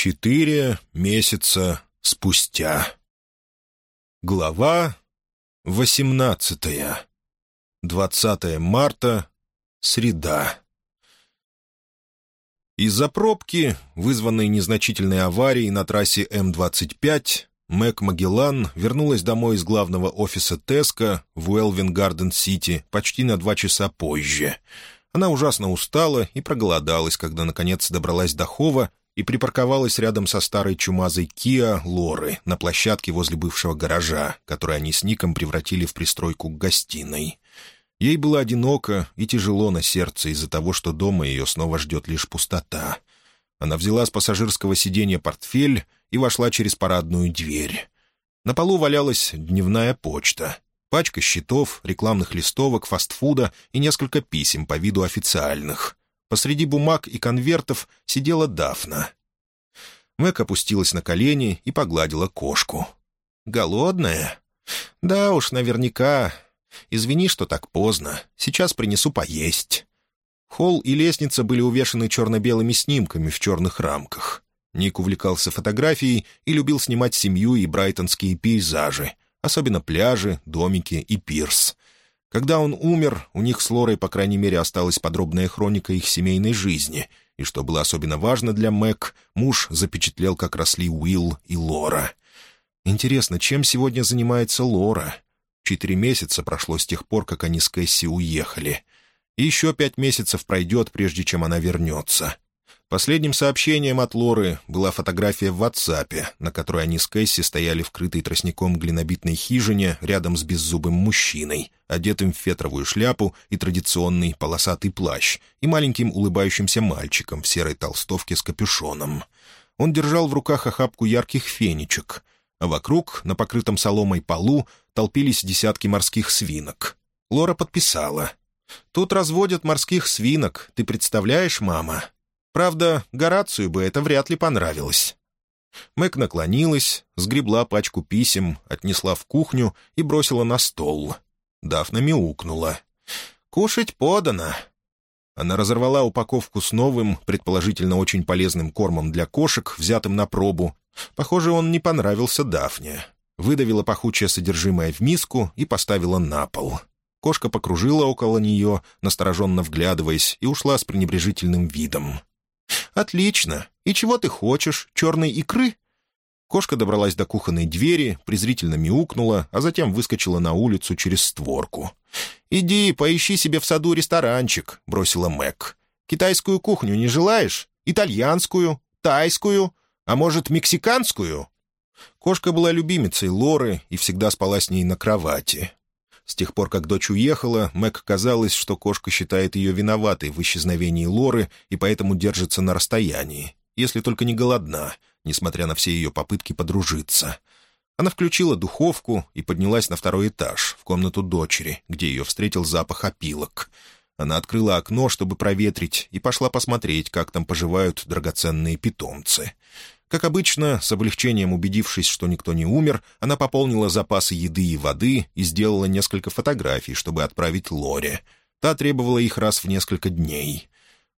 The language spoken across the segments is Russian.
Четыре месяца спустя. Глава восемнадцатая. Двадцатое марта. Среда. Из-за пробки, вызванной незначительной аварией на трассе М-25, Мэг Магеллан вернулась домой из главного офиса Теска в Уэлвин-Гарден-Сити почти на два часа позже. Она ужасно устала и проголодалась, когда, наконец, добралась до Хова и припарковалась рядом со старой чумазой Киа Лоры на площадке возле бывшего гаража, который они с Ником превратили в пристройку к гостиной. Ей было одиноко и тяжело на сердце из-за того, что дома ее снова ждет лишь пустота. Она взяла с пассажирского сиденья портфель и вошла через парадную дверь. На полу валялась дневная почта. Пачка счетов, рекламных листовок, фастфуда и несколько писем по виду официальных. Посреди бумаг и конвертов сидела Дафна. Мэг опустилась на колени и погладила кошку. «Голодная?» «Да уж, наверняка. Извини, что так поздно. Сейчас принесу поесть». Холл и лестница были увешаны черно-белыми снимками в черных рамках. Ник увлекался фотографией и любил снимать семью и брайтонские пейзажи, особенно пляжи, домики и пирс — когда он умер, у них с Лорой, по крайней мере, осталась подробная хроника их семейной жизни, и, что было особенно важно для Мэг, муж запечатлел, как росли Уилл и Лора. Интересно, чем сегодня занимается Лора? Четыре месяца прошло с тех пор, как они с Кэсси уехали. И еще пять месяцев пройдет, прежде чем она вернется. Последним сообщением от Лоры была фотография в WhatsApp, на которой они с Кэсси стояли в крытой тростником глинобитной хижине рядом с беззубым мужчиной, одетым в фетровую шляпу и традиционный полосатый плащ, и маленьким улыбающимся мальчиком в серой толстовке с капюшоном. Он держал в руках охапку ярких фенечек, а вокруг, на покрытом соломой полу, толпились десятки морских свинок. Лора подписала. «Тут разводят морских свинок, ты представляешь, мама?» Правда, Горацию бы это вряд ли понравилось. Мэг наклонилась, сгребла пачку писем, отнесла в кухню и бросила на стол. Дафна мяукнула. «Кушать подано». Она разорвала упаковку с новым, предположительно очень полезным кормом для кошек, взятым на пробу. Похоже, он не понравился Дафне. Выдавила пахучее содержимое в миску и поставила на пол. Кошка покружила около нее, настороженно вглядываясь, и ушла с пренебрежительным видом. «Отлично. И чего ты хочешь? Черной икры?» Кошка добралась до кухонной двери, презрительно мяукнула, а затем выскочила на улицу через створку. «Иди, поищи себе в саду ресторанчик», — бросила Мэг. «Китайскую кухню не желаешь? Итальянскую? Тайскую? А может, мексиканскую?» Кошка была любимицей Лоры и всегда спала с ней на кровати. С тех пор, как дочь уехала, Мэг казалось, что кошка считает ее виноватой в исчезновении Лоры и поэтому держится на расстоянии, если только не голодна, несмотря на все ее попытки подружиться. Она включила духовку и поднялась на второй этаж, в комнату дочери, где ее встретил запах опилок. Она открыла окно, чтобы проветрить, и пошла посмотреть, как там поживают драгоценные питомцы. Как обычно, с облегчением убедившись, что никто не умер, она пополнила запасы еды и воды и сделала несколько фотографий, чтобы отправить Лоре. Та требовала их раз в несколько дней.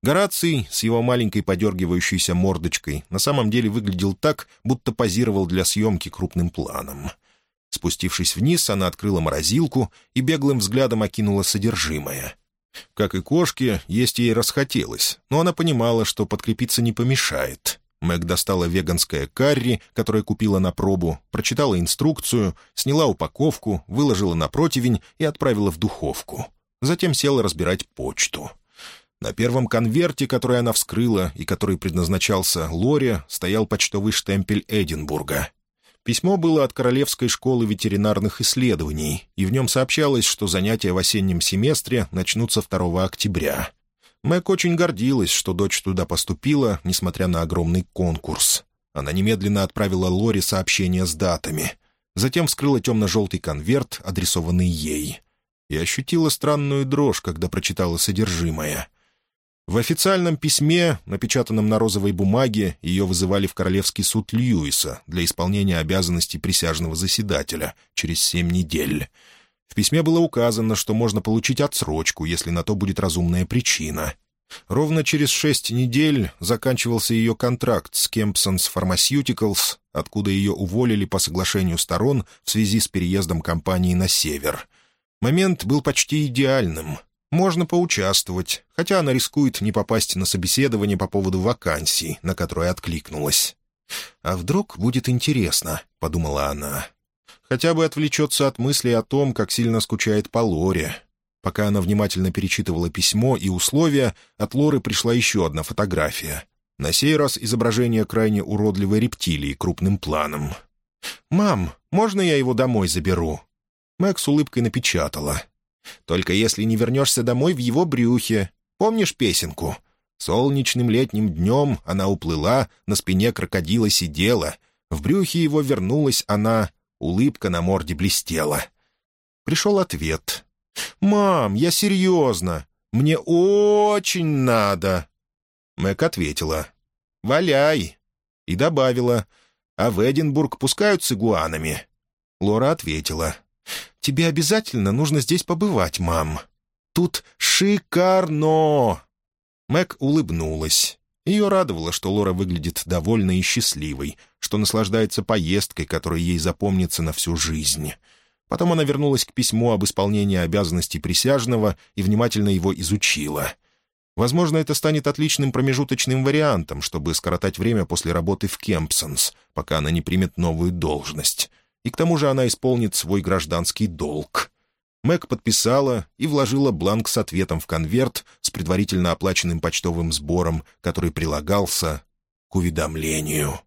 Гораций с его маленькой подергивающейся мордочкой на самом деле выглядел так, будто позировал для съемки крупным планом. Спустившись вниз, она открыла морозилку и беглым взглядом окинула содержимое. Как и кошке, есть ей расхотелось, но она понимала, что подкрепиться не помешает. Мэг достала веганское карри, которое купила на пробу, прочитала инструкцию, сняла упаковку, выложила на противень и отправила в духовку. Затем села разбирать почту. На первом конверте, который она вскрыла и который предназначался Лоре, стоял почтовый штемпель Эдинбурга. Письмо было от Королевской школы ветеринарных исследований, и в нем сообщалось, что занятия в осеннем семестре начнутся 2 октября. Мэг очень гордилась, что дочь туда поступила, несмотря на огромный конкурс. Она немедленно отправила Лори сообщение с датами. Затем вскрыла темно-желтый конверт, адресованный ей. И ощутила странную дрожь, когда прочитала содержимое. В официальном письме, напечатанном на розовой бумаге, ее вызывали в Королевский суд Льюиса для исполнения обязанностей присяжного заседателя через семь недель. В письме было указано, что можно получить отсрочку, если на то будет разумная причина. Ровно через шесть недель заканчивался ее контракт с Kempsons Pharmaceuticals, откуда ее уволили по соглашению сторон в связи с переездом компании на север. Момент был почти идеальным. Можно поучаствовать, хотя она рискует не попасть на собеседование по поводу вакансии, на которое откликнулась. «А вдруг будет интересно?» — подумала она. «Хотя бы отвлечется от мыслей о том, как сильно скучает по Лоре». Пока она внимательно перечитывала письмо и условия, от Лоры пришла еще одна фотография. На сей раз изображение крайне уродливой рептилии крупным планом. «Мам, можно я его домой заберу?» Мэг с улыбкой напечатала. «Только если не вернешься домой в его брюхе. Помнишь песенку?» Солнечным летним днем она уплыла, на спине крокодила сидела. В брюхе его вернулась она, улыбка на морде блестела. Пришел ответ. «Мам, я серьезно. Мне очень надо». Мэг ответила. «Валяй». И добавила. «А в Эдинбург пускают с игуанами?» Лора ответила. «Тебе обязательно нужно здесь побывать, мам. Тут шикарно!» Мэг улыбнулась. Ее радовало, что Лора выглядит довольной и счастливой, что наслаждается поездкой, которая ей запомнится на всю жизнь. Потом она вернулась к письму об исполнении обязанностей присяжного и внимательно его изучила. Возможно, это станет отличным промежуточным вариантом, чтобы скоротать время после работы в Кемпсонс, пока она не примет новую должность. И к тому же она исполнит свой гражданский долг. Мэг подписала и вложила бланк с ответом в конверт с предварительно оплаченным почтовым сбором, который прилагался к уведомлению.